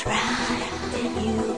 Try, then you